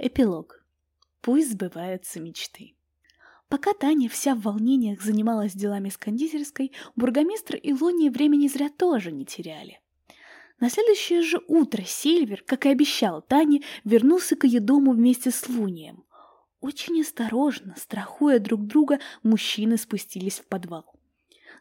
Эпилог. Пусть сбываются мечты. Пока Таня вся в волнениях занималась делами с кондитерской, бургомистр и Лония времени зря тоже не теряли. На следующее же утро Сильвер, как и обещал Тане, вернулся к ее дому вместе с Лунием. Очень осторожно, страхуя друг друга, мужчины спустились в подвал.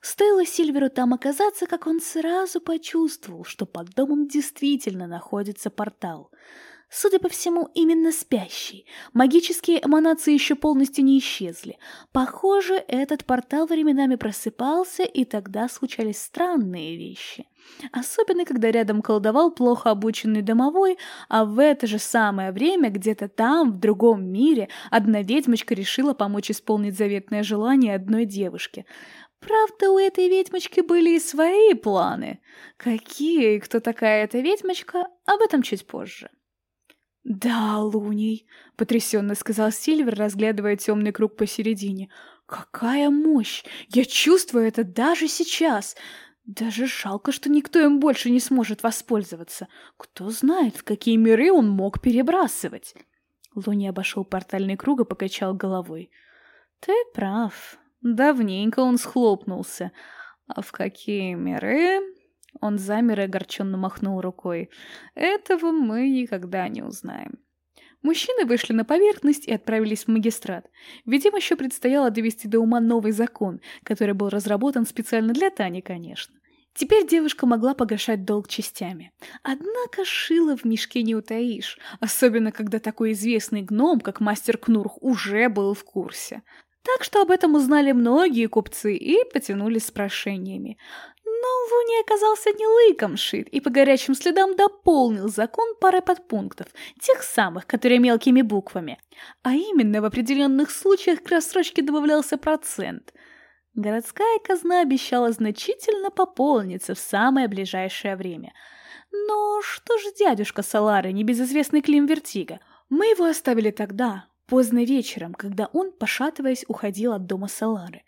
Стоило Сильверу там оказаться, как он сразу почувствовал, что под домом действительно находится портал — Судя по всему, именно спящий. Магические эманации еще полностью не исчезли. Похоже, этот портал временами просыпался, и тогда случались странные вещи. Особенно, когда рядом колдовал плохо обученный домовой, а в это же самое время, где-то там, в другом мире, одна ведьмочка решила помочь исполнить заветное желание одной девушке. Правда, у этой ведьмочки были и свои планы. Какие и кто такая эта ведьмочка, об этом чуть позже. «Да, Луний», — потрясенно сказал Сильвер, разглядывая темный круг посередине. «Какая мощь! Я чувствую это даже сейчас! Даже жалко, что никто им больше не сможет воспользоваться. Кто знает, в какие миры он мог перебрасывать!» Луни обошел портальный круг и покачал головой. «Ты прав. Давненько он схлопнулся. А в какие миры, он замер и огорченно махнул рукой. «Этого мы никогда не узнаем». Мужчины вышли на поверхность и отправились в магистрат. Ведь им еще предстояло довести до ума новый закон, который был разработан специально для Тани, конечно. Теперь девушка могла погашать долг частями. Однако шила в мешке не утаишь, особенно когда такой известный гном, как мастер Кнурх, уже был в курсе. Так что об этом узнали многие купцы и потянулись с прошениями. Но Луни оказался не лыком шит и по горячим следам дополнил закон парой подпунктов, тех самых, которые мелкими буквами. А именно, в определенных случаях к рассрочке добавлялся процент. Городская казна обещала значительно пополниться в самое ближайшее время. Но что же дядюшка Салары, небезызвестный Клим Вертига? Мы его оставили тогда, поздно вечером, когда он, пошатываясь, уходил от дома Салары.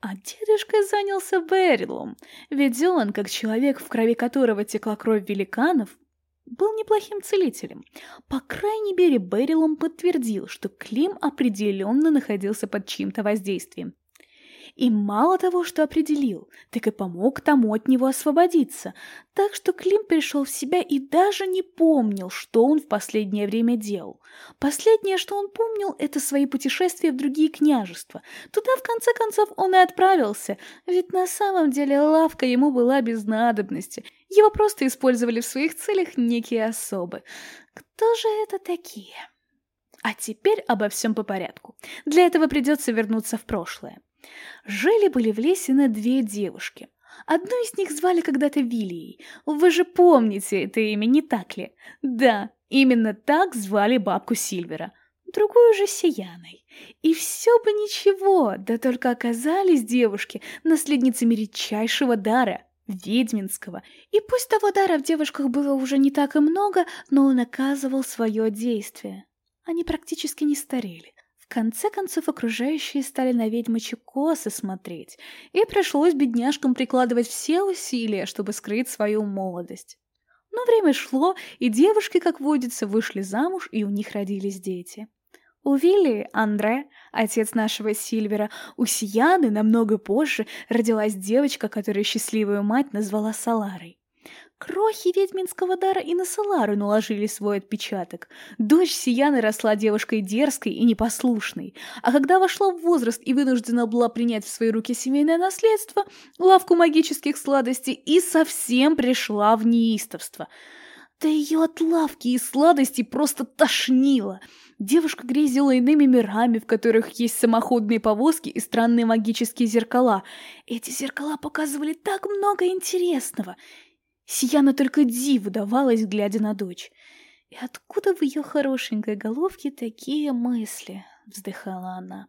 А дедушка занялся Берилом, ведь он, как человек, в крови которого текла кровь великанов, был неплохим целителем. По крайней мере, Берилом подтвердил, что Клим определенно находился под чьим-то воздействием. И мало того, что определил, так и помог тому от него освободиться. Так что Клим пришел в себя и даже не помнил, что он в последнее время делал. Последнее, что он помнил, это свои путешествия в другие княжества. Туда, в конце концов, он и отправился, ведь на самом деле лавка ему была без надобности. Его просто использовали в своих целях некие особы. Кто же это такие? А теперь обо всем по порядку. Для этого придется вернуться в прошлое. Жили-были в лесе на две девушки. Одну из них звали когда-то Вилией. Вы же помните это имя, не так ли? Да, именно так звали бабку Сильвера. Другую же Сияной. И все бы ничего, да только оказались девушки наследницами редчайшего дара — ведьминского. И пусть того дара в девушках было уже не так и много, но он оказывал свое действие. Они практически не старели. В конце концов, окружающие стали на ведьмочек косы смотреть, и пришлось бедняжкам прикладывать все усилия, чтобы скрыть свою молодость. Но время шло, и девушки, как водится, вышли замуж, и у них родились дети. У Вилли, Андре, отец нашего Сильвера, у Сияны намного позже родилась девочка, которую счастливую мать назвала Саларой. Крохи ведьминского дара и на Солару наложили свой отпечаток. Дочь Сияны росла девушкой дерзкой и непослушной, а когда вошла в возраст и вынуждена была принять в свои руки семейное наследство, лавку магических сладостей, и совсем пришла в неистовство. Да ее от лавки и сладостей просто тошнило. Девушка грезила иными мирами, в которых есть самоходные повозки и странные магические зеркала. Эти зеркала показывали так много интересного — Сияна только диву давалась, глядя на дочь. «И откуда в ее хорошенькой головке такие мысли?» — вздыхала она.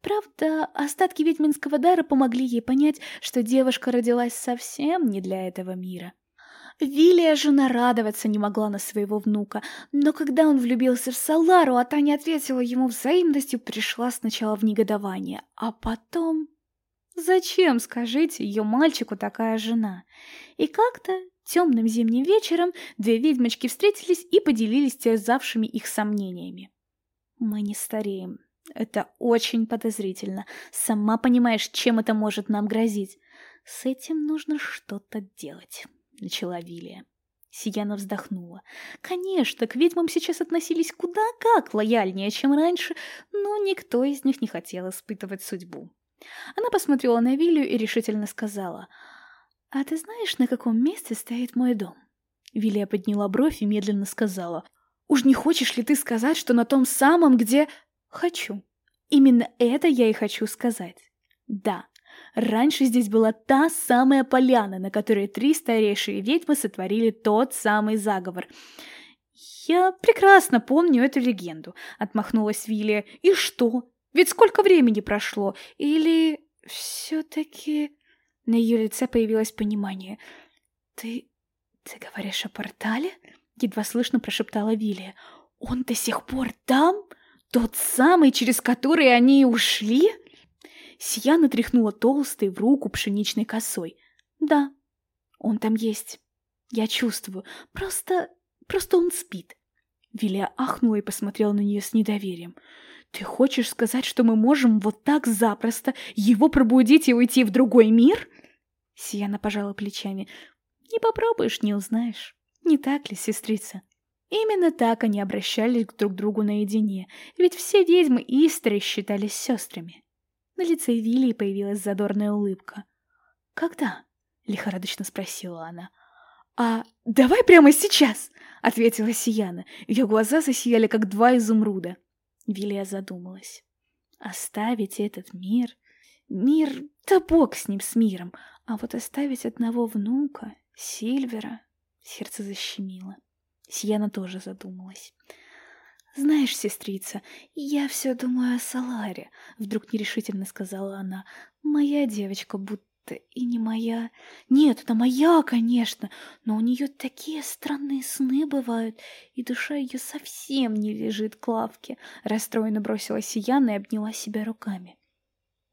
Правда, остатки ведьминского дара помогли ей понять, что девушка родилась совсем не для этого мира. Вилия же нарадоваться не могла на своего внука, но когда он влюбился в Салару, а та не ответила ему взаимностью, пришла сначала в негодование, а потом... Зачем, скажите, ее мальчику такая жена? И как-то темным зимним вечером две ведьмочки встретились и поделились терзавшими их сомнениями. Мы не стареем. Это очень подозрительно. Сама понимаешь, чем это может нам грозить. С этим нужно что-то делать, начала Вилия. Сияна вздохнула. Конечно, к ведьмам сейчас относились куда как лояльнее, чем раньше, но никто из них не хотел испытывать судьбу. Она посмотрела на Вилию и решительно сказала, «А ты знаешь, на каком месте стоит мой дом?» Вилия подняла бровь и медленно сказала, «Уж не хочешь ли ты сказать, что на том самом, где...» «Хочу. Именно это я и хочу сказать. Да, раньше здесь была та самая поляна, на которой три старейшие ведьмы сотворили тот самый заговор. Я прекрасно помню эту легенду», — отмахнулась Вилия. «И что? Ведь сколько времени прошло? Или все-таки...» На ее лице появилось понимание. «Ты... ты говоришь о портале?» Едва слышно прошептала Вилия. «Он до сих пор там? Тот самый, через который они ушли?» Сияна тряхнула толстой в руку пшеничной косой. «Да, он там есть. Я чувствую. Просто... просто он спит». Вилия ахнула и посмотрела на нее с недоверием. «Ты хочешь сказать, что мы можем вот так запросто его пробудить и уйти в другой мир?» Сияна пожала плечами. «Не попробуешь, не узнаешь. Не так ли, сестрица?» Именно так они обращались друг к другу наедине, ведь все ведьмы Истры считались сестрами. На лице Вилли появилась задорная улыбка. «Когда?» — лихорадочно спросила она. «А давай прямо сейчас!» — ответила Сияна. Ее глаза засияли, как два изумруда. Вилия задумалась. Оставить этот мир... Мир... Да бог с ним, с миром. А вот оставить одного внука, Сильвера... Сердце защемило. Сияна тоже задумалась. «Знаешь, сестрица, я все думаю о Саларе», — вдруг нерешительно сказала она. «Моя девочка будто и не моя. Нет, это моя, конечно, но у нее такие странные сны бывают, и душа ее совсем не лежит к лавке. Расстроенно бросила Сияна и обняла себя руками.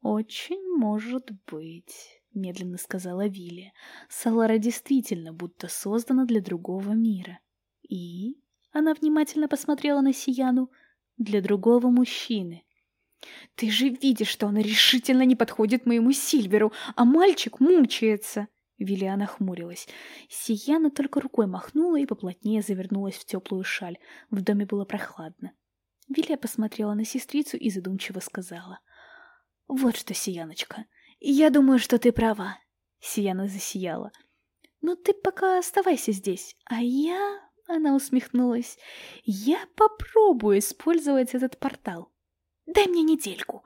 Очень может быть, медленно сказала Вилли. Салара действительно будто создана для другого мира. И она внимательно посмотрела на Сияну для другого мужчины. «Ты же видишь, что она решительно не подходит моему Сильверу, а мальчик мучается!» Виллиана хмурилась. Сияна только рукой махнула и поплотнее завернулась в теплую шаль. В доме было прохладно. Вилия посмотрела на сестрицу и задумчиво сказала. «Вот что, Сияночка, я думаю, что ты права». Сияна засияла. «Но ты пока оставайся здесь, а я...» Она усмехнулась. «Я попробую использовать этот портал. Дай мне недельку.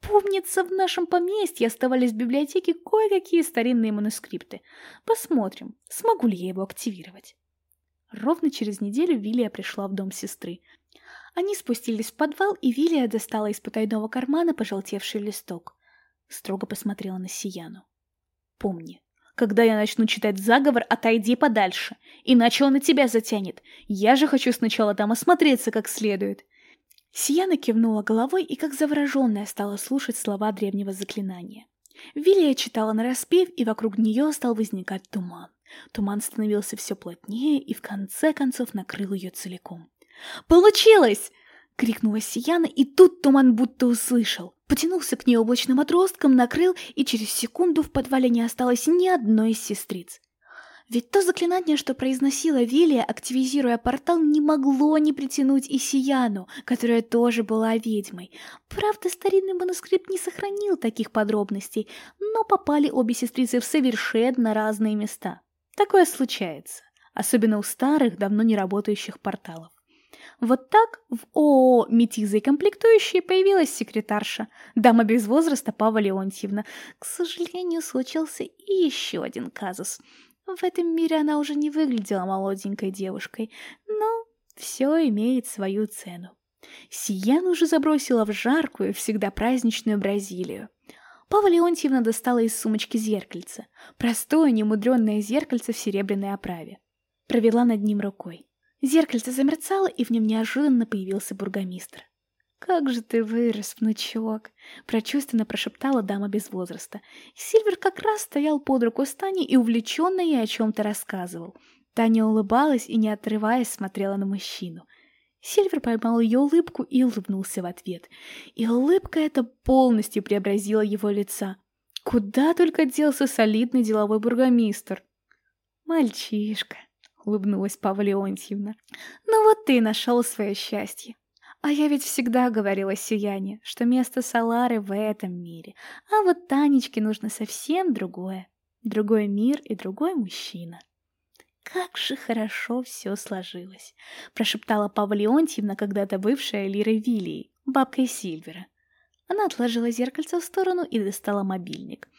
Помнится, в нашем поместье оставались в библиотеке кое-какие старинные манускрипты. Посмотрим, смогу ли я его активировать. Ровно через неделю Вилия пришла в дом сестры. Они спустились в подвал, и Вилия достала из потайного кармана пожелтевший листок. Строго посмотрела на Сияну. «Помни, когда я начну читать заговор, отойди подальше, иначе он и тебя затянет. Я же хочу сначала там осмотреться как следует. Сияна кивнула головой и, как завороженная, стала слушать слова древнего заклинания. Вилия читала нараспев, и вокруг нее стал возникать туман. Туман становился все плотнее и в конце концов накрыл ее целиком. «Получилось!» — крикнула Сияна, и тут туман будто услышал. Потянулся к ней облачным отростком, накрыл, и через секунду в подвале не осталось ни одной из сестриц. Ведь то заклинание, что произносила Вилия, активизируя портал, не могло не притянуть и Сияну, которая тоже была ведьмой. Правда, старинный манускрипт не сохранил таких подробностей, но попали обе сестрицы в совершенно разные места. Такое случается, особенно у старых, давно не работающих порталов. Вот так в ООО «Метиза и комплектующие» появилась секретарша, дама без возраста Павла Леонтьевна. К сожалению, случился и еще один казус – в этом мире она уже не выглядела молоденькой девушкой, но все имеет свою цену. Сиян уже забросила в жаркую, всегда праздничную Бразилию. Павла Леонтьевна достала из сумочки зеркальце. Простое, немудренное зеркальце в серебряной оправе. Провела над ним рукой. Зеркальце замерцало, и в нем неожиданно появился бургомистр. «Как же ты вырос, внучок!» — прочувственно прошептала дама без возраста. Сильвер как раз стоял под руку с Таней и увлеченно ей о чем-то рассказывал. Таня улыбалась и, не отрываясь, смотрела на мужчину. Сильвер поймал ее улыбку и улыбнулся в ответ. И улыбка эта полностью преобразила его лица. Куда только делся солидный деловой бургомистр. «Мальчишка», — улыбнулась Павла Леонтьевна, — «ну вот ты нашел свое счастье. А я ведь всегда говорила Сияне, что место Салары в этом мире, а вот Танечке нужно совсем другое. Другой мир и другой мужчина. «Как же хорошо все сложилось!» — прошептала Павла Леонтьевна, когда-то бывшая Лирой Вилли, бабкой Сильвера. Она отложила зеркальце в сторону и достала мобильник —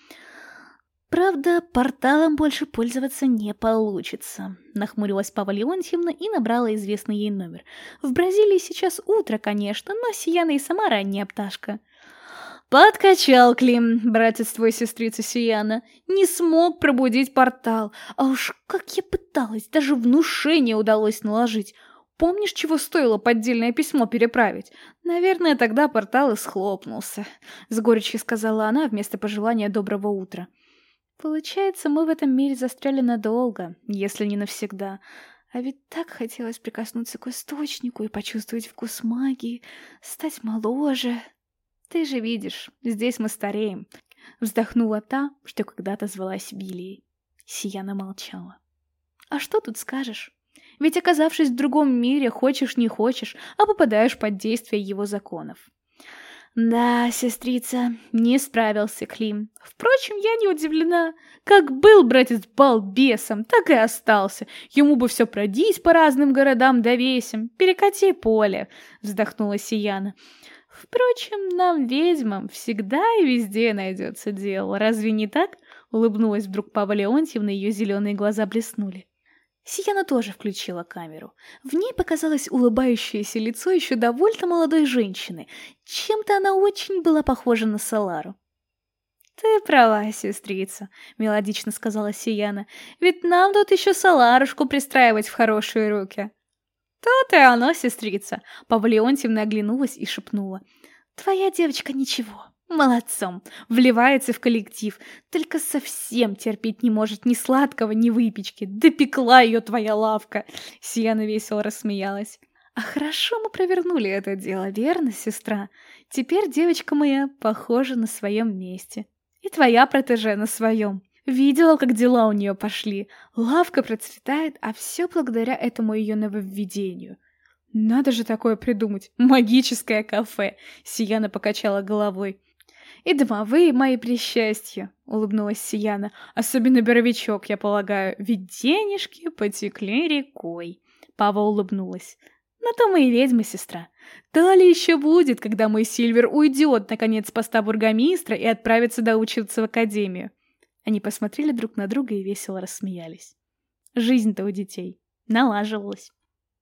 Правда, порталом больше пользоваться не получится. Нахмурилась Павла Леонтьевна и набрала известный ей номер. В Бразилии сейчас утро, конечно, но Сияна и сама ранняя пташка. Подкачал Клим, братец твой сестрица Сияна. Не смог пробудить портал. А уж как я пыталась, даже внушение удалось наложить. Помнишь, чего стоило поддельное письмо переправить? Наверное, тогда портал и схлопнулся. С горечью сказала она вместо пожелания доброго утра. Получается, мы в этом мире застряли надолго, если не навсегда. А ведь так хотелось прикоснуться к источнику и почувствовать вкус магии, стать моложе. Ты же видишь, здесь мы стареем. Вздохнула та, что когда-то звалась Билией. Сияна молчала. А что тут скажешь? Ведь оказавшись в другом мире, хочешь не хочешь, а попадаешь под действие его законов. Да, сестрица, не справился Клим. Впрочем, я не удивлена. Как был братец балбесом, так и остался. Ему бы все продить по разным городам да весям. Перекати поле, вздохнула Сияна. Впрочем, нам, ведьмам, всегда и везде найдется дело. Разве не так? Улыбнулась вдруг Павла Леонтьевна, ее зеленые глаза блеснули. Сияна тоже включила камеру. В ней показалось улыбающееся лицо еще довольно молодой женщины. Чем-то она очень была похожа на Салару. «Ты права, сестрица», — мелодично сказала Сияна. «Ведь нам тут еще Саларушку пристраивать в хорошие руки». «То-то и оно, сестрица», — Павлеонтьевна оглянулась и шепнула. «Твоя девочка ничего, Молодцом. Вливается в коллектив. Только совсем терпеть не может ни сладкого, ни выпечки. Допекла ее твоя лавка. Сиана весело рассмеялась. А хорошо мы провернули это дело, верно, сестра? Теперь девочка моя похожа на своем месте. И твоя протеже на своем. Видела, как дела у нее пошли. Лавка процветает, а все благодаря этому ее нововведению. Надо же такое придумать. Магическое кафе. Сияна покачала головой. «И домовые мои присчастья», — улыбнулась Сияна. «Особенно Боровичок, я полагаю, ведь денежки потекли рекой». Пава улыбнулась. «На то мы и ведьмы, сестра. То ли еще будет, когда мой Сильвер уйдет, наконец, с поста бургомистра и отправится доучиваться в академию». Они посмотрели друг на друга и весело рассмеялись. Жизнь-то у детей налаживалась.